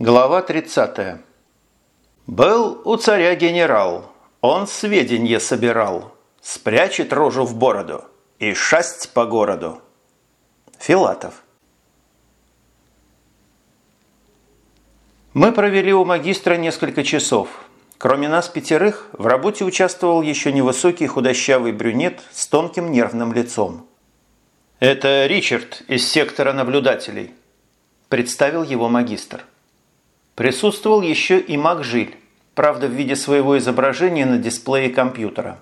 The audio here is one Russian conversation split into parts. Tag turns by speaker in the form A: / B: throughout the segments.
A: Глава 30. Был у царя генерал, он сведения собирал, спрячет рожу в бороду и шасть по городу. Филатов. Мы провели у магистра несколько часов. Кроме нас пятерых, в работе участвовал еще невысокий худощавый брюнет с тонким нервным лицом. «Это Ричард из сектора наблюдателей», – представил его магистр. Присутствовал еще и маг Жиль, правда в виде своего изображения на дисплее компьютера.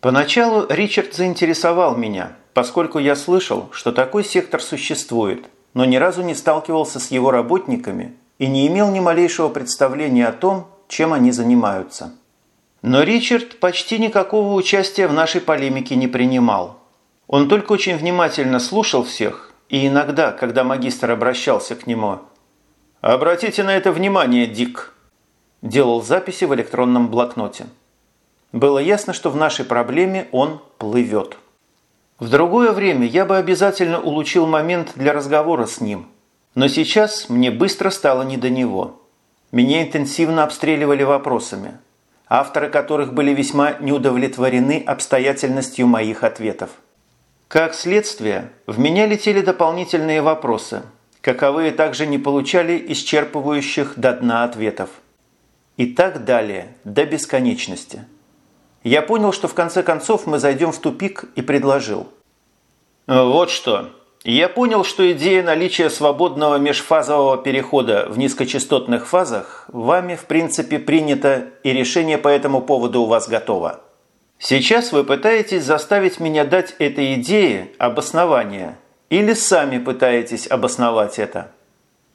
A: Поначалу Ричард заинтересовал меня, поскольку я слышал, что такой сектор существует, но ни разу не сталкивался с его работниками и не имел ни малейшего представления о том, чем они занимаются. Но Ричард почти никакого участия в нашей полемике не принимал. Он только очень внимательно слушал всех, и иногда, когда магистр обращался к нему «Обратите на это внимание, Дик», делал записи в электронном блокноте. Было ясно, что в нашей проблеме он плывет. В другое время я бы обязательно улучил момент для разговора с ним, но сейчас мне быстро стало не до него. Меня интенсивно обстреливали вопросами, авторы которых были весьма неудовлетворены обстоятельностью моих ответов. Как следствие, в меня летели дополнительные вопросы, каковые также не получали исчерпывающих до дна ответов. И так далее, до бесконечности. Я понял, что в конце концов мы зайдем в тупик и предложил. Вот что. Я понял, что идея наличия свободного межфазового перехода в низкочастотных фазах вами в принципе принята и решение по этому поводу у вас готово. Сейчас вы пытаетесь заставить меня дать этой идее обоснование или сами пытаетесь обосновать это.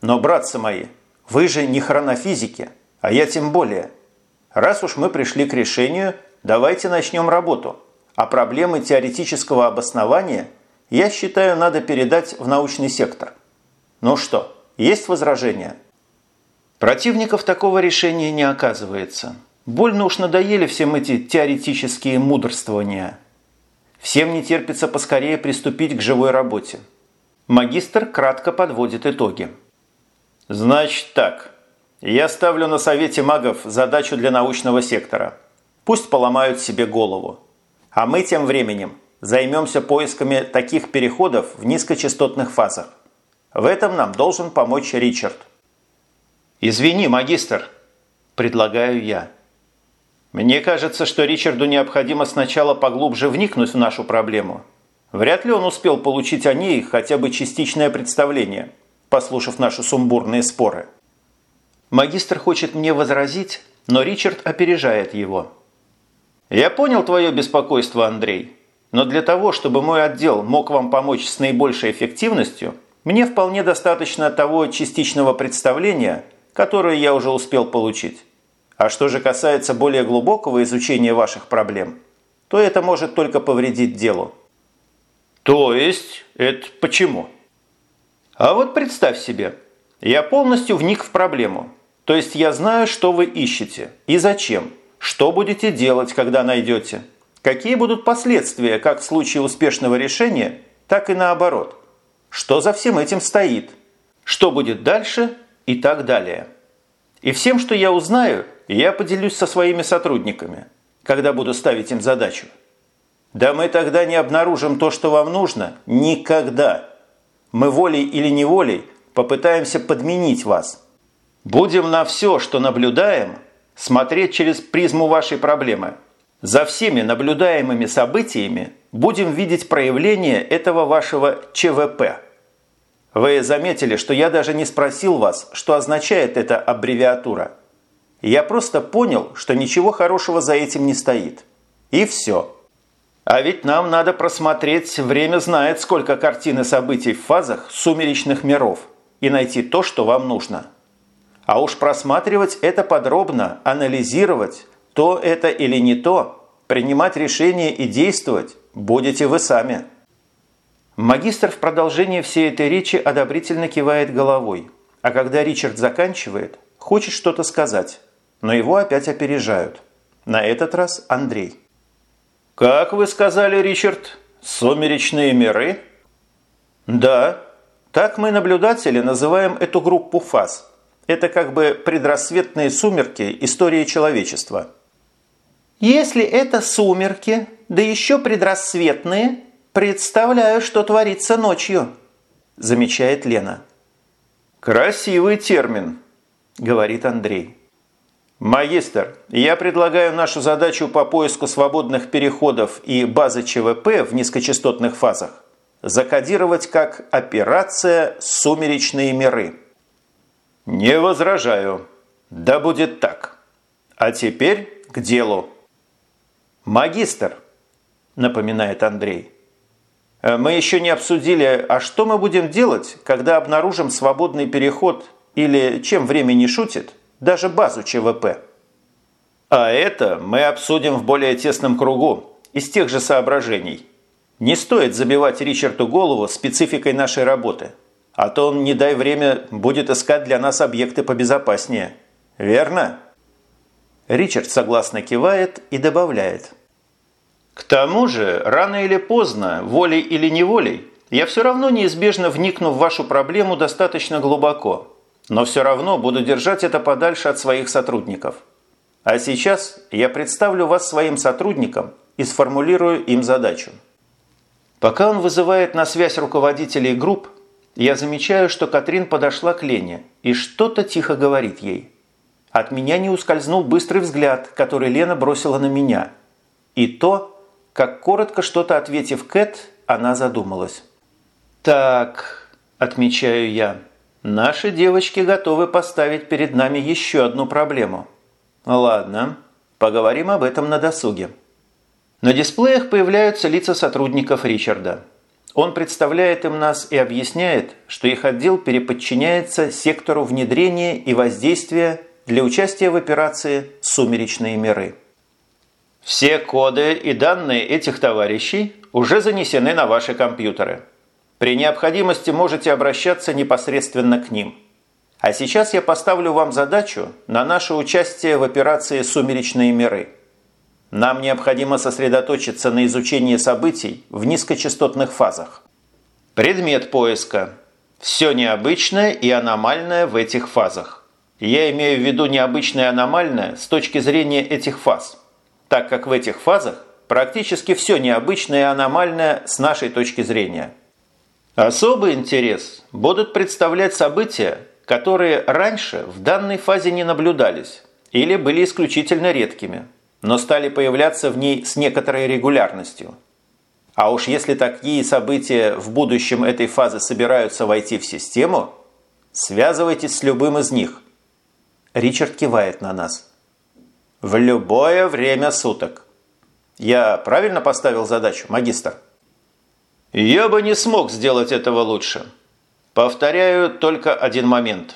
A: Но, братцы мои, вы же не хронофизики, а я тем более. Раз уж мы пришли к решению, давайте начнем работу. А проблемы теоретического обоснования – я считаю, надо передать в научный сектор. Ну что, есть возражения? Противников такого решения не оказывается. Больно уж надоели всем эти теоретические мудрствования. Всем не терпится поскорее приступить к живой работе. Магистр кратко подводит итоги. Значит так. Я ставлю на Совете магов задачу для научного сектора. Пусть поломают себе голову. А мы тем временем займемся поисками таких переходов в низкочастотных фазах. В этом нам должен помочь Ричард. «Извини, магистр», – предлагаю я. Мне кажется, что Ричарду необходимо сначала поглубже вникнуть в нашу проблему. Вряд ли он успел получить о ней хотя бы частичное представление, послушав наши сумбурные споры. Магистр хочет мне возразить, но Ричард опережает его. «Я понял твое беспокойство, Андрей. Но для того, чтобы мой отдел мог вам помочь с наибольшей эффективностью, мне вполне достаточно того частичного представления, которое я уже успел получить. А что же касается более глубокого изучения ваших проблем, то это может только повредить делу. То есть, это почему? А вот представь себе, я полностью вник в проблему. То есть я знаю, что вы ищете и зачем, что будете делать, когда найдете – Какие будут последствия как в случае успешного решения, так и наоборот? Что за всем этим стоит? Что будет дальше и так далее? И всем, что я узнаю, я поделюсь со своими сотрудниками, когда буду ставить им задачу. Да мы тогда не обнаружим то, что вам нужно, никогда. Мы волей или неволей попытаемся подменить вас. Будем на все, что наблюдаем, смотреть через призму вашей проблемы – за всеми наблюдаемыми событиями будем видеть проявление этого вашего ЧВП. Вы заметили, что я даже не спросил вас, что означает эта аббревиатура. Я просто понял, что ничего хорошего за этим не стоит. И все. А ведь нам надо просмотреть, время знает, сколько картин и событий в фазах сумеречных миров и найти то, что вам нужно. А уж просматривать это подробно, анализировать, то это или не то, принимать решения и действовать будете вы сами. Магистр в продолжении всей этой речи одобрительно кивает головой, а когда Ричард заканчивает, хочет что-то сказать, но его опять опережают. На этот раз Андрей. «Как вы сказали, Ричард, сумеречные миры?» «Да, так мы, наблюдатели, называем эту группу фаз. Это как бы предрассветные сумерки истории человечества. Если это сумерки, да еще предрассветные, представляю, что творится ночью, замечает Лена. Красивый термин, говорит Андрей. Магистр, я предлагаю нашу задачу по поиску свободных переходов и базы ЧВП в низкочастотных фазах закодировать как «Операция «Сумеречные миры». Не возражаю. Да будет так. А теперь к делу. Магистр, напоминает Андрей. «Э, мы еще не обсудили, а что мы будем делать, когда обнаружим свободный переход или, чем время не шутит, даже базу ЧВП. А это мы обсудим в более тесном кругу, из тех же соображений. Не стоит забивать Ричарду голову спецификой нашей работы, а то он, не дай время, будет искать для нас объекты побезопаснее. Верно? Ричард согласно кивает и добавляет. К тому же, рано или поздно, волей или неволей, я все равно неизбежно вникну в вашу проблему достаточно глубоко – но все равно буду держать это подальше от своих сотрудников. А сейчас я представлю вас своим сотрудникам и сформулирую им задачу. Пока он вызывает на связь руководителей групп, я замечаю, что Катрин подошла к Лене и что-то тихо говорит ей. От меня не ускользнул быстрый взгляд, который Лена бросила на меня. И то, как коротко что-то ответив Кэт, она задумалась. «Так», – отмечаю я, – Наши девочки готовы поставить перед нами еще одну проблему. Ладно, поговорим об этом на досуге. На дисплеях появляются лица сотрудников Ричарда. Он представляет им нас и объясняет, что их отдел переподчиняется сектору внедрения и воздействия для участия в операции «Сумеречные миры». Все коды и данные этих товарищей уже занесены на ваши компьютеры – при необходимости можете обращаться непосредственно к ним. А сейчас я поставлю вам задачу на наше участие в операции «Сумеречные миры». Нам необходимо сосредоточиться на изучении событий в низкочастотных фазах. Предмет поиска. Все необычное и аномальное в этих фазах. Я имею в виду необычное и аномальное с точки зрения этих фаз, так как в этих фазах практически все необычное и аномальное с нашей точки зрения – Особый интерес будут представлять события, которые раньше в данной фазе не наблюдались или были исключительно редкими, но стали появляться в ней с некоторой регулярностью. А уж если такие события в будущем этой фазы собираются войти в систему, связывайтесь с любым из них. Ричард кивает на нас. В любое время суток. Я правильно поставил задачу, магистр? Я бы не смог сделать этого лучше. Повторяю только один момент.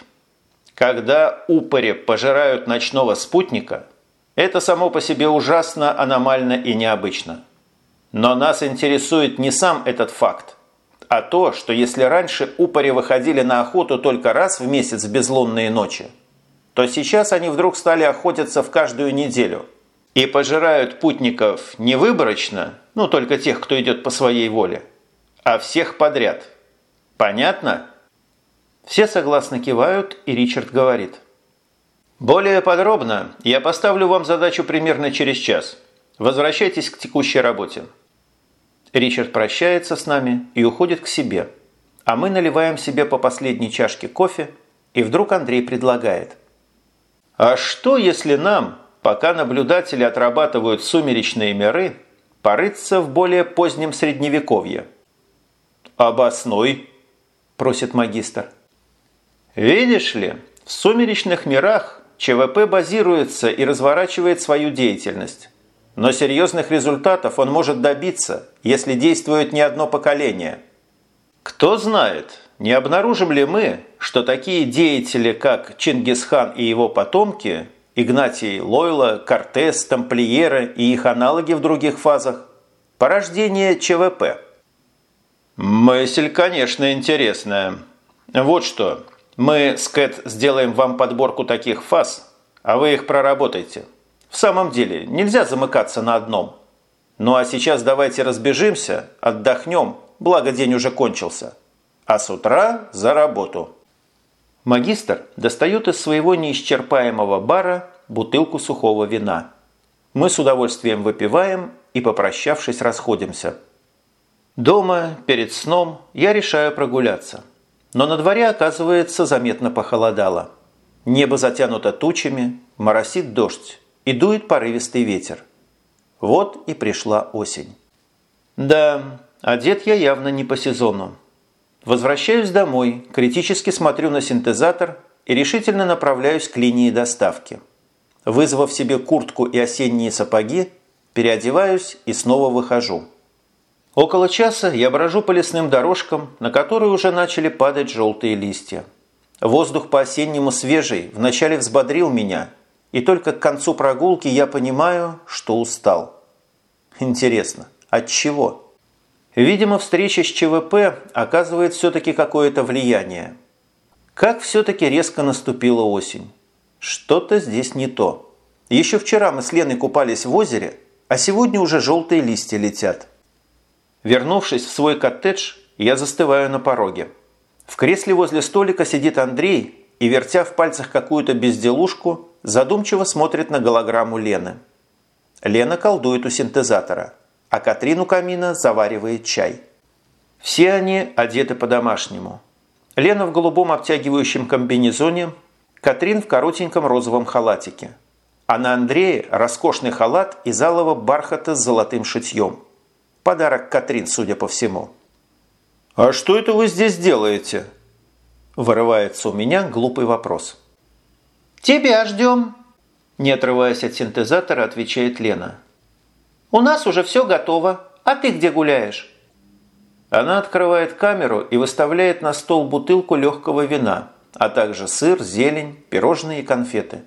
A: Когда упыри пожирают ночного спутника, это само по себе ужасно, аномально и необычно. Но нас интересует не сам этот факт, а то, что если раньше упыри выходили на охоту только раз в месяц в безлунные ночи, то сейчас они вдруг стали охотиться в каждую неделю и пожирают путников не выборочно, ну только тех, кто идет по своей воле, а всех подряд. Понятно? Все согласно кивают, и Ричард говорит. Более подробно я поставлю вам задачу примерно через час. Возвращайтесь к текущей работе. Ричард прощается с нами и уходит к себе. А мы наливаем себе по последней чашке кофе, и вдруг Андрей предлагает. А что, если нам, пока наблюдатели отрабатывают сумеречные миры, порыться в более позднем средневековье – «Обоснуй», – просит магистр. «Видишь ли, в сумеречных мирах ЧВП базируется и разворачивает свою деятельность. Но серьезных результатов он может добиться, если действует не одно поколение. Кто знает, не обнаружим ли мы, что такие деятели, как Чингисхан и его потомки, Игнатий Лойла, Кортес, Тамплиеры и их аналоги в других фазах, порождение ЧВП – Мысль, конечно, интересная. Вот что. Мы с Кэт сделаем вам подборку таких фаз, а вы их проработайте. В самом деле, нельзя замыкаться на одном. Ну а сейчас давайте разбежимся, отдохнем, благо день уже кончился. А с утра за работу. Магистр достает из своего неисчерпаемого бара бутылку сухого вина. Мы с удовольствием выпиваем и, попрощавшись, расходимся. Дома, перед сном, я решаю прогуляться. Но на дворе, оказывается, заметно похолодало. Небо затянуто тучами, моросит дождь и дует порывистый ветер. Вот и пришла осень. Да, одет я явно не по сезону. Возвращаюсь домой, критически смотрю на синтезатор и решительно направляюсь к линии доставки. Вызвав себе куртку и осенние сапоги, переодеваюсь и снова выхожу. Около часа я брожу по лесным дорожкам, на которые уже начали падать желтые листья. Воздух по-осеннему свежий вначале взбодрил меня, и только к концу прогулки я понимаю, что устал. Интересно, от чего? Видимо, встреча с ЧВП оказывает все-таки какое-то влияние. Как все-таки резко наступила осень. Что-то здесь не то. Еще вчера мы с Леной купались в озере, а сегодня уже желтые листья летят. Вернувшись в свой коттедж, я застываю на пороге. В кресле возле столика сидит Андрей и, вертя в пальцах какую-то безделушку, задумчиво смотрит на голограмму Лены. Лена колдует у синтезатора – а Катрин у камина заваривает чай. Все они одеты по-домашнему. Лена в голубом обтягивающем комбинезоне, Катрин в коротеньком розовом халатике. А на Андрее роскошный халат из алого бархата с золотым шитьем. Подарок Катрин, судя по всему. «А что это вы здесь делаете?» Вырывается у меня глупый вопрос.
B: «Тебя ждем»,
A: не отрываясь от синтезатора, отвечает Лена.
B: У нас уже все готово. А ты где гуляешь?»
A: Она открывает камеру и выставляет на стол бутылку легкого вина, а также сыр, зелень, пирожные и конфеты.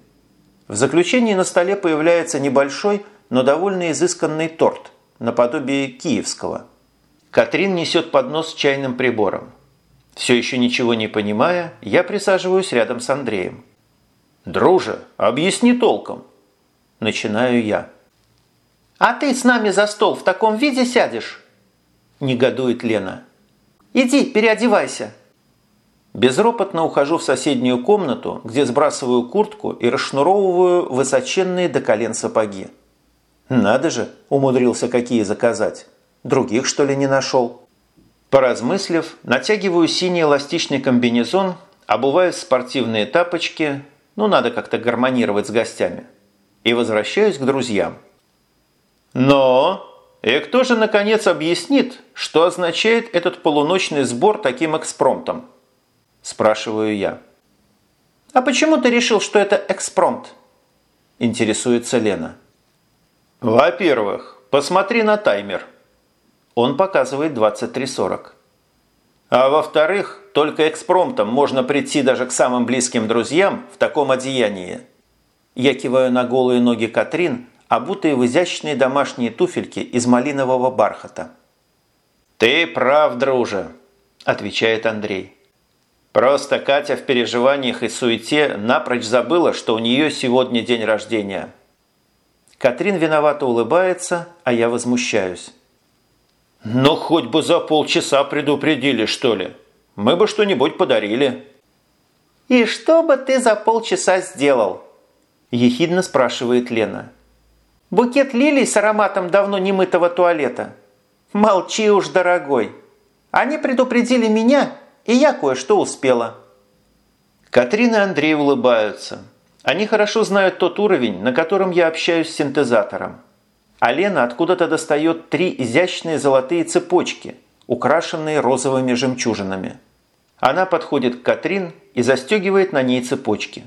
A: В заключении на столе появляется небольшой, но довольно изысканный торт, наподобие киевского. Катрин несет поднос с чайным прибором. Все еще ничего не понимая, я присаживаюсь рядом с Андреем. «Друже, объясни толком!» Начинаю я.
B: «А ты с нами за стол в таком виде сядешь?» Негодует Лена. «Иди, переодевайся».
A: Безропотно ухожу в соседнюю комнату, где сбрасываю куртку и расшнуровываю высоченные до колен сапоги. Надо же, умудрился какие заказать. Других, что ли, не нашел? Поразмыслив, натягиваю синий эластичный комбинезон, обуваюсь в спортивные тапочки, ну, надо как-то гармонировать с гостями, и возвращаюсь к друзьям. Но и кто же, наконец, объяснит, что означает этот полуночный сбор таким экспромтом? Спрашиваю я.
B: А почему ты решил, что это экспромт? Интересуется Лена.
A: Во-первых, посмотри на таймер. Он показывает 23.40. А во-вторых, только экспромтом можно прийти даже к самым близким друзьям в таком одеянии. Я киваю на голые ноги Катрин, обутые в изящные домашние туфельки из малинового бархата. «Ты прав, друже», – отвечает Андрей. «Просто Катя в переживаниях и суете напрочь забыла, что у нее сегодня день рождения». Катрин виновато улыбается, а я возмущаюсь. «Ну, хоть бы за полчаса предупредили, что ли. Мы бы что-нибудь подарили».
B: «И что бы ты за полчаса сделал?» – ехидно спрашивает Лена. Букет лилий с ароматом давно немытого туалета. Молчи уж, дорогой. Они предупредили меня, и я кое-что успела.
A: Катрина и Андрей улыбаются. Они хорошо знают тот уровень, на котором я общаюсь с синтезатором. А Лена откуда-то достает три изящные золотые цепочки, украшенные розовыми жемчужинами. Она подходит к Катрин и застегивает на ней цепочки.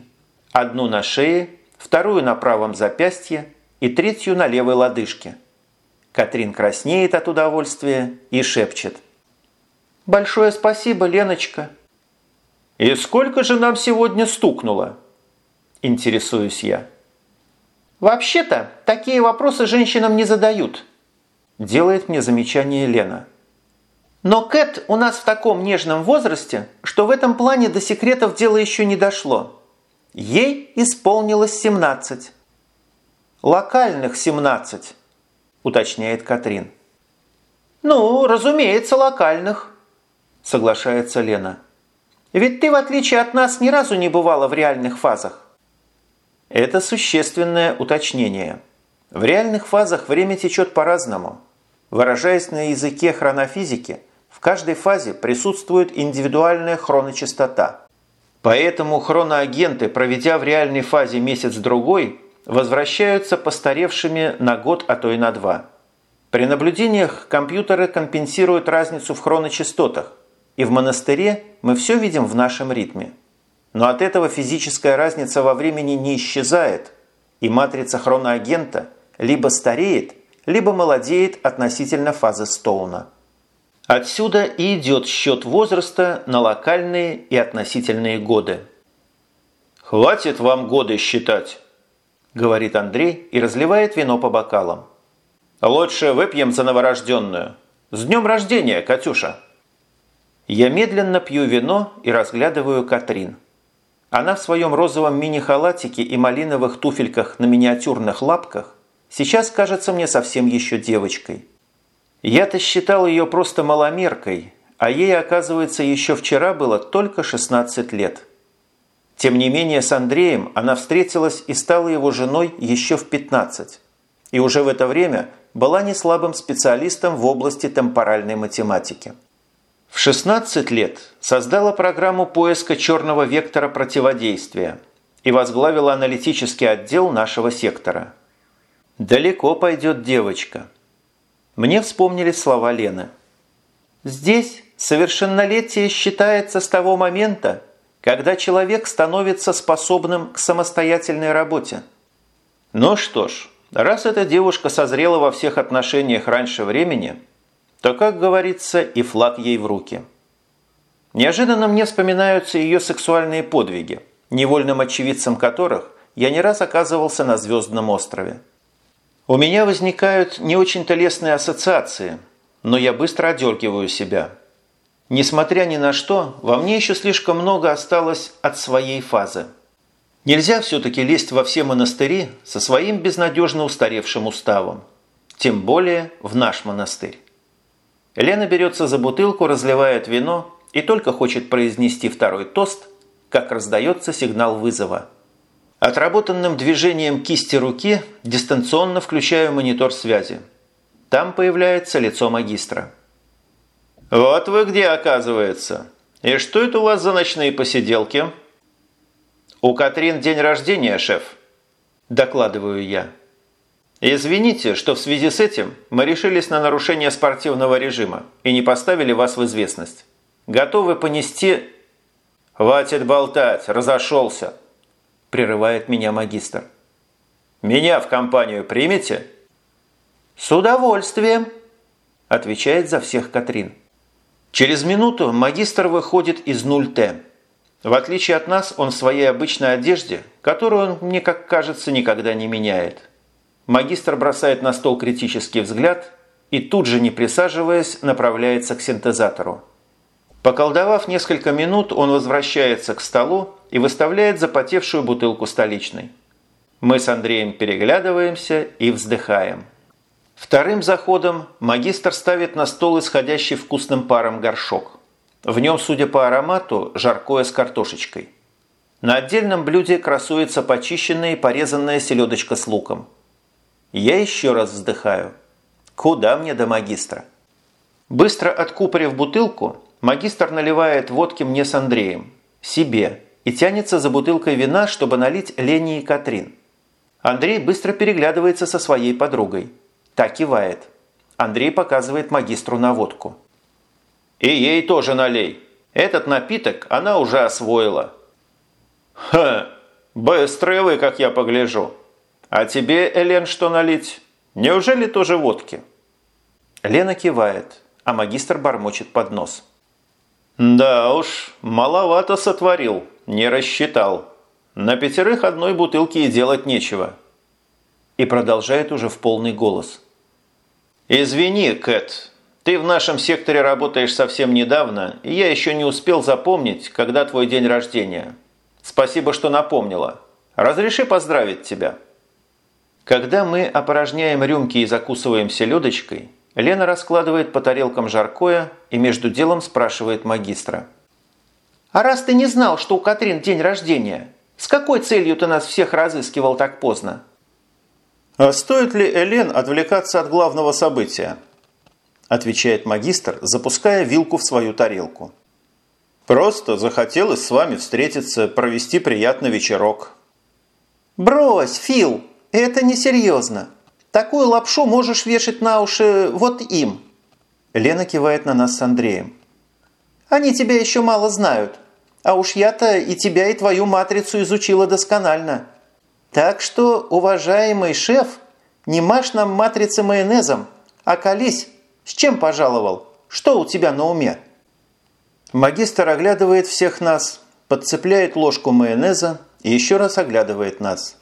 A: Одну на шее, вторую на правом запястье, и третью на левой лодыжке. Катрин краснеет от удовольствия и шепчет.
B: «Большое спасибо, Леночка!»
A: «И сколько же нам сегодня стукнуло?» Интересуюсь я.
B: «Вообще-то, такие вопросы женщинам не задают», делает мне замечание Лена. «Но Кэт у нас в таком нежном возрасте, что в этом плане до секретов дело еще не дошло. Ей исполнилось 17.
A: «Локальных 17», – уточняет Катрин.
B: «Ну, разумеется, локальных», – соглашается Лена. Ведь ты, в отличие от нас, ни разу не бывала в реальных фазах.
A: Это существенное уточнение. В реальных фазах время течет по-разному. Выражаясь на языке хронофизики, в каждой фазе присутствует индивидуальная хроночастота. Поэтому хроноагенты, проведя в реальной фазе месяц-другой, возвращаются постаревшими на год, а то и на два. При наблюдениях компьютеры компенсируют разницу в хроночастотах, и в монастыре мы все видим в нашем ритме. Но от этого физическая разница во времени не исчезает, и матрица хроноагента либо стареет, либо молодеет относительно фазы Стоуна. Отсюда и идет счет возраста на локальные и относительные годы. «Хватит вам годы считать», – говорит Андрей и разливает вино по бокалам. «Лучше выпьем за новорожденную. С днем рождения, Катюша!» Я медленно пью вино и разглядываю Катрин – она в своем розовом мини-халатике и малиновых туфельках на миниатюрных лапках сейчас кажется мне совсем еще девочкой. Я-то считал ее просто маломеркой, а ей, оказывается, еще вчера было только 16 лет. Тем не менее, с Андреем она встретилась и стала его женой еще в 15. И уже в это время была не слабым специалистом в области темпоральной математики. В 16 лет создала программу поиска черного вектора противодействия и возглавила аналитический отдел нашего сектора. «Далеко пойдет девочка». Мне вспомнили слова Лены. «Здесь совершеннолетие считается с того момента, когда человек становится способным к самостоятельной работе». Ну что ж, раз эта девушка созрела во всех отношениях раньше времени – то, как говорится, и флаг ей в руки. Неожиданно мне вспоминаются ее сексуальные подвиги, невольным очевидцем которых я не раз оказывался на Звездном острове. У меня возникают не очень-то лестные ассоциации, но я быстро одергиваю себя. Несмотря ни на что, во мне еще слишком много осталось от своей фазы. Нельзя все-таки лезть во все монастыри со своим безнадежно устаревшим уставом. Тем более в наш монастырь. Лена берется за бутылку, разливает вино и только хочет произнести второй тост, как раздается сигнал вызова. Отработанным движением кисти руки дистанционно включаю монитор связи. Там появляется лицо магистра. «Вот вы где, оказывается. И что это у вас за ночные посиделки?» «У Катрин день рождения, шеф», – докладываю я. Извините, что в связи с этим мы решились на нарушение спортивного режима и не поставили вас в известность. Готовы понести... «Хватит болтать, разошелся!» – прерывает меня магистр. «Меня в компанию примете?» «С удовольствием!» – отвечает за всех Катрин. Через минуту магистр выходит из 0Т. В отличие от нас, он в своей обычной одежде, которую он, мне как кажется, никогда не меняет – Магистр бросает на стол критический взгляд и тут же, не присаживаясь, направляется к синтезатору. Поколдовав несколько минут, он возвращается к столу и выставляет запотевшую бутылку столичной. Мы с Андреем переглядываемся и вздыхаем. Вторым заходом магистр ставит на стол исходящий вкусным паром горшок. В нем, судя по аромату, жаркое с картошечкой. На отдельном блюде красуется почищенная и порезанная селедочка с луком. Я еще раз вздыхаю. Куда мне до магистра? Быстро откупорив бутылку, магистр наливает водки мне с Андреем, себе, и тянется за бутылкой вина, чтобы налить Лене и Катрин. Андрей быстро переглядывается со своей подругой. Так кивает. Андрей показывает магистру на водку. «И ей тоже налей. Этот напиток она уже освоила». «Ха! Быстрые вы, как я погляжу!» «А тебе, Элен, что налить? Неужели тоже водки?» Лена кивает, а магистр бормочет под нос. «Да уж, маловато сотворил, не рассчитал. На пятерых одной бутылки и делать нечего». И продолжает уже в полный голос. «Извини, Кэт, ты в нашем секторе работаешь совсем недавно, и я еще не успел запомнить, когда твой день рождения. Спасибо, что напомнила. Разреши поздравить тебя». Когда мы опорожняем рюмки и закусываем селедочкой, Лена раскладывает по тарелкам жаркое и между делом спрашивает магистра.
B: А раз ты не знал, что у Катрин день рождения, с какой целью ты нас всех разыскивал так поздно?»
A: «А стоит ли Элен отвлекаться от главного события?» отвечает магистр, запуская вилку в свою тарелку. «Просто захотелось с вами встретиться, провести приятный вечерок».
B: «Брось, Фил, это несерьезно. Такую лапшу можешь вешать на уши вот им». Лена кивает на нас с Андреем. «Они тебя еще мало знают. А уж я-то и тебя, и твою матрицу изучила досконально. Так что, уважаемый шеф, не маш нам матрицы майонезом, а колись. С чем пожаловал? Что у тебя на уме?»
A: Магистр оглядывает всех нас, подцепляет ложку майонеза и еще раз оглядывает нас.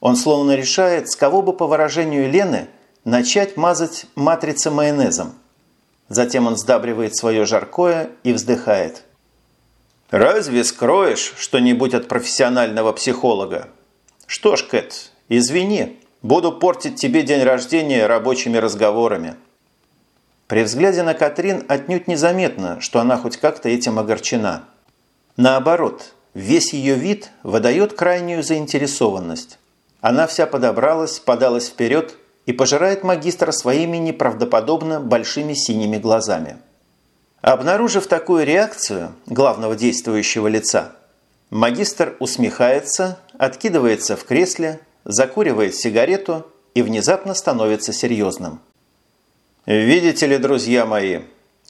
A: Он словно решает, с кого бы по выражению Лены начать мазать матрицы майонезом. Затем он сдабривает свое жаркое и вздыхает. Разве скроешь что-нибудь от профессионального психолога? Что ж, Кэт, извини, буду портить тебе день рождения рабочими разговорами. При взгляде на Катрин отнюдь незаметно, что она хоть как-то этим огорчена. Наоборот, весь ее вид выдает крайнюю заинтересованность. Она вся подобралась, подалась вперед и пожирает магистра своими неправдоподобно большими синими глазами. Обнаружив такую реакцию главного действующего лица, магистр усмехается, откидывается в кресле, закуривает сигарету и внезапно становится серьезным. «Видите ли, друзья мои,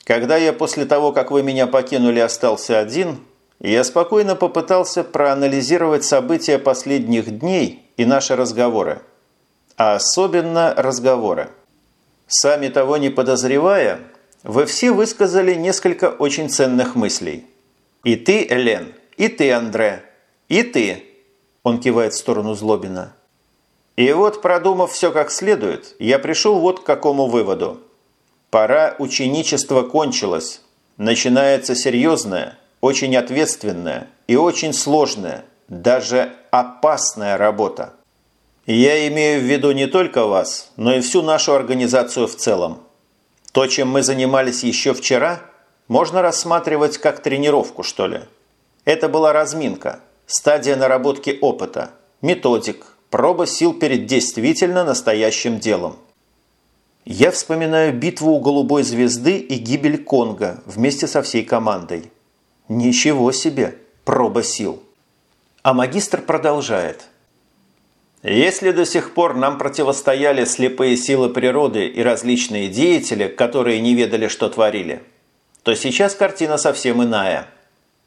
A: когда я после того, как вы меня покинули, остался один, я спокойно попытался проанализировать события последних дней и наши разговоры. А особенно разговоры. Сами того не подозревая, вы все высказали несколько очень ценных мыслей. И ты, Элен, и ты, Андре, и ты, он кивает в сторону Злобина. И вот, продумав все как следует, я пришел вот к какому выводу. Пора ученичества кончилось. Начинается серьезная, очень ответственная и очень сложная, даже опасная работа. Я имею в виду не только вас, но и всю нашу организацию в целом. То, чем мы занимались еще вчера, можно рассматривать как тренировку, что ли. Это была разминка, стадия наработки опыта, методик, проба сил перед действительно настоящим делом. Я вспоминаю битву у Голубой Звезды и гибель Конга вместе со всей командой. Ничего себе, проба сил. А магистр продолжает – если до сих пор нам противостояли слепые силы природы и различные деятели, которые не ведали, что творили, то сейчас картина совсем иная.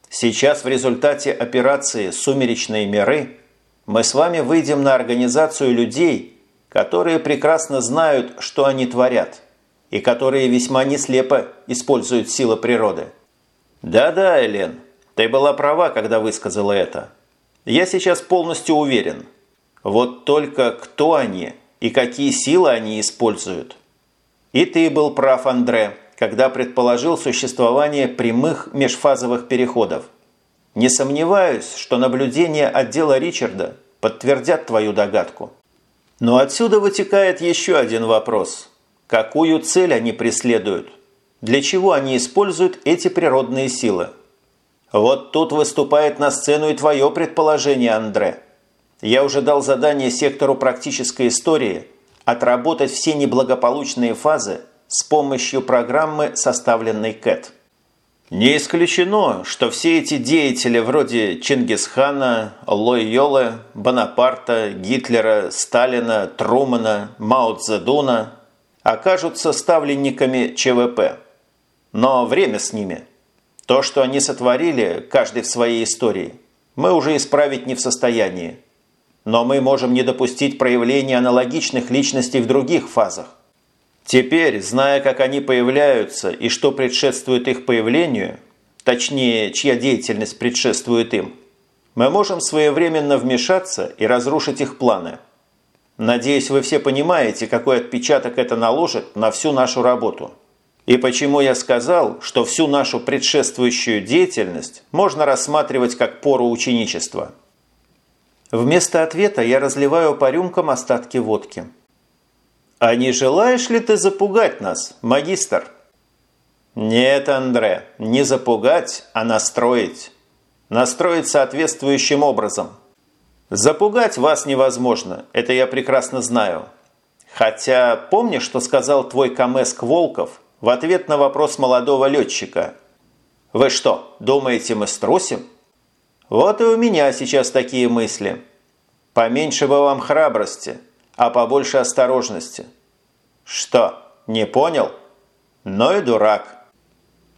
A: Сейчас в результате операции «Сумеречные миры» мы с вами выйдем на организацию людей, которые прекрасно знают, что они творят, и которые весьма неслепо используют силы природы. Да-да, Элен, ты была права, когда высказала это. Я сейчас полностью уверен – вот только кто они и какие силы они используют? И ты был прав, Андре, когда предположил существование прямых межфазовых переходов. Не сомневаюсь, что наблюдения отдела Ричарда подтвердят твою догадку. Но отсюда вытекает еще один вопрос. Какую цель они преследуют? Для чего они используют эти природные силы? Вот тут выступает на сцену и твое предположение, Андре. Я уже дал задание сектору практической истории отработать все неблагополучные фазы с помощью программы, составленной КЭТ. Не исключено, что все эти деятели вроде Чингисхана, Лойолы, Бонапарта, Гитлера, Сталина, Трумана, Мао Цзэдуна окажутся ставленниками ЧВП. Но время с ними. То, что они сотворили, каждый в своей истории, мы уже исправить не в состоянии. Но мы можем не допустить проявления аналогичных личностей в других фазах. Теперь, зная, как они появляются и что предшествует их появлению, точнее, чья деятельность предшествует им, мы можем своевременно вмешаться и разрушить их планы. Надеюсь, вы все понимаете, какой отпечаток это наложит на всю нашу работу. И почему я сказал, что всю нашу предшествующую деятельность можно рассматривать как пору ученичества – Вместо ответа я разливаю по рюмкам остатки водки. «А не желаешь ли ты запугать нас, магистр?» «Нет, Андре, не запугать, а настроить. настроить соответствующим образом. Запугать вас невозможно, это я прекрасно знаю. Хотя помнишь, что сказал твой Камеск Волков в ответ на вопрос молодого летчика? Вы что, думаете, мы струсим? Вот и у меня сейчас такие мысли. Поменьше бы вам храбрости, а побольше осторожности. Что, не понял? Но и дурак.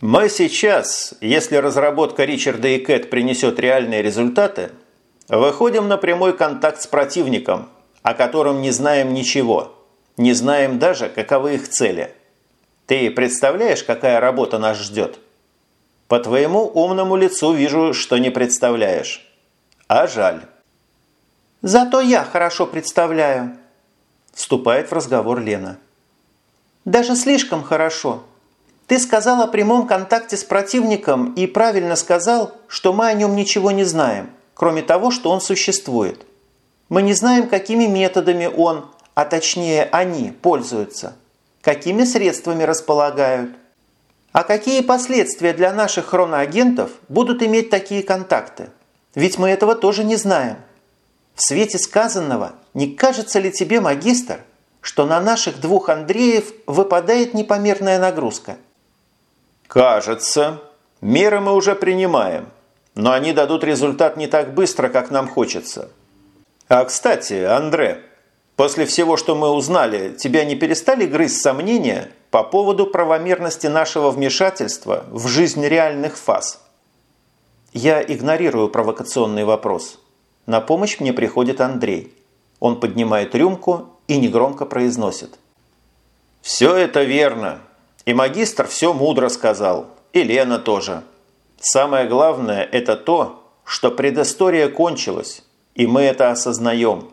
A: Мы сейчас, если разработка Ричарда и Кэт принесет реальные результаты, выходим на прямой контакт с противником, о котором не знаем ничего, не знаем даже, каковы их цели. Ты представляешь, какая работа нас ждет? По твоему умному лицу вижу, что не представляешь. А жаль.
B: Зато я хорошо представляю. Вступает в разговор Лена. Даже слишком хорошо. Ты сказал о прямом контакте с противником и правильно сказал, что мы о нем ничего не знаем, кроме того, что он существует. Мы не знаем, какими методами он, а точнее они, пользуются, какими средствами располагают. А какие последствия для наших хроноагентов будут иметь такие контакты? Ведь мы этого тоже не знаем. В свете сказанного, не кажется ли тебе, магистр, что на наших двух Андреев выпадает непомерная нагрузка?
A: Кажется. Меры мы уже принимаем, но они дадут результат не так быстро, как нам хочется. А, кстати, Андре, после всего, что мы узнали, тебя не перестали грызть сомнения по поводу правомерности нашего вмешательства в жизнь реальных фаз.
B: Я игнорирую провокационный вопрос. На помощь мне приходит Андрей. Он поднимает рюмку и негромко произносит.
A: «Все это верно. И магистр все мудро сказал. И Лена тоже. Самое главное – это то, что предыстория кончилась, и мы это осознаем.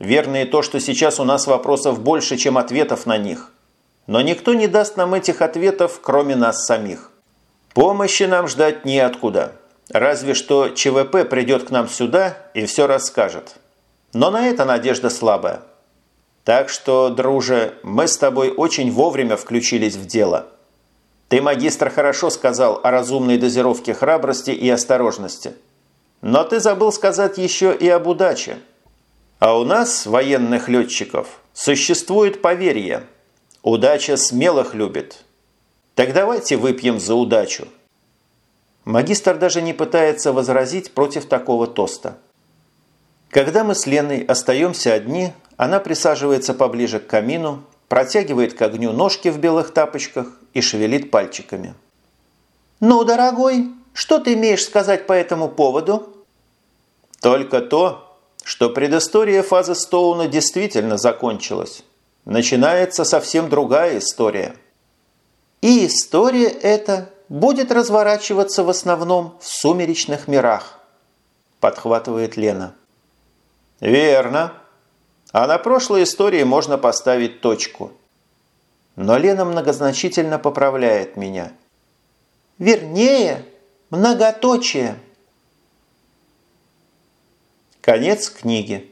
A: Верно и то, что сейчас у нас вопросов больше, чем ответов на них – но никто не даст нам этих ответов, кроме нас самих. Помощи нам ждать неоткуда. Разве что ЧВП придет к нам сюда и все расскажет. Но на это надежда слабая. Так что, друже, мы с тобой очень вовремя включились в дело. Ты, магистр, хорошо сказал о разумной дозировке храбрости и осторожности. Но ты забыл сказать еще и об удаче. А у нас, военных летчиков, существует поверье – Удача смелых любит. Так давайте выпьем за удачу. Магистр даже не пытается возразить против такого тоста. Когда мы с Леной остаемся одни, она присаживается поближе к камину, протягивает к огню ножки в белых тапочках и шевелит пальчиками.
B: «Ну, дорогой, что ты имеешь сказать по этому поводу?»
A: «Только то, что предыстория фазы Стоуна действительно закончилась начинается совсем другая история.
B: И история эта будет разворачиваться в основном в сумеречных мирах, подхватывает Лена.
A: Верно. А на прошлой истории можно поставить точку.
B: Но Лена многозначительно поправляет меня. Вернее, многоточие.
A: Конец книги.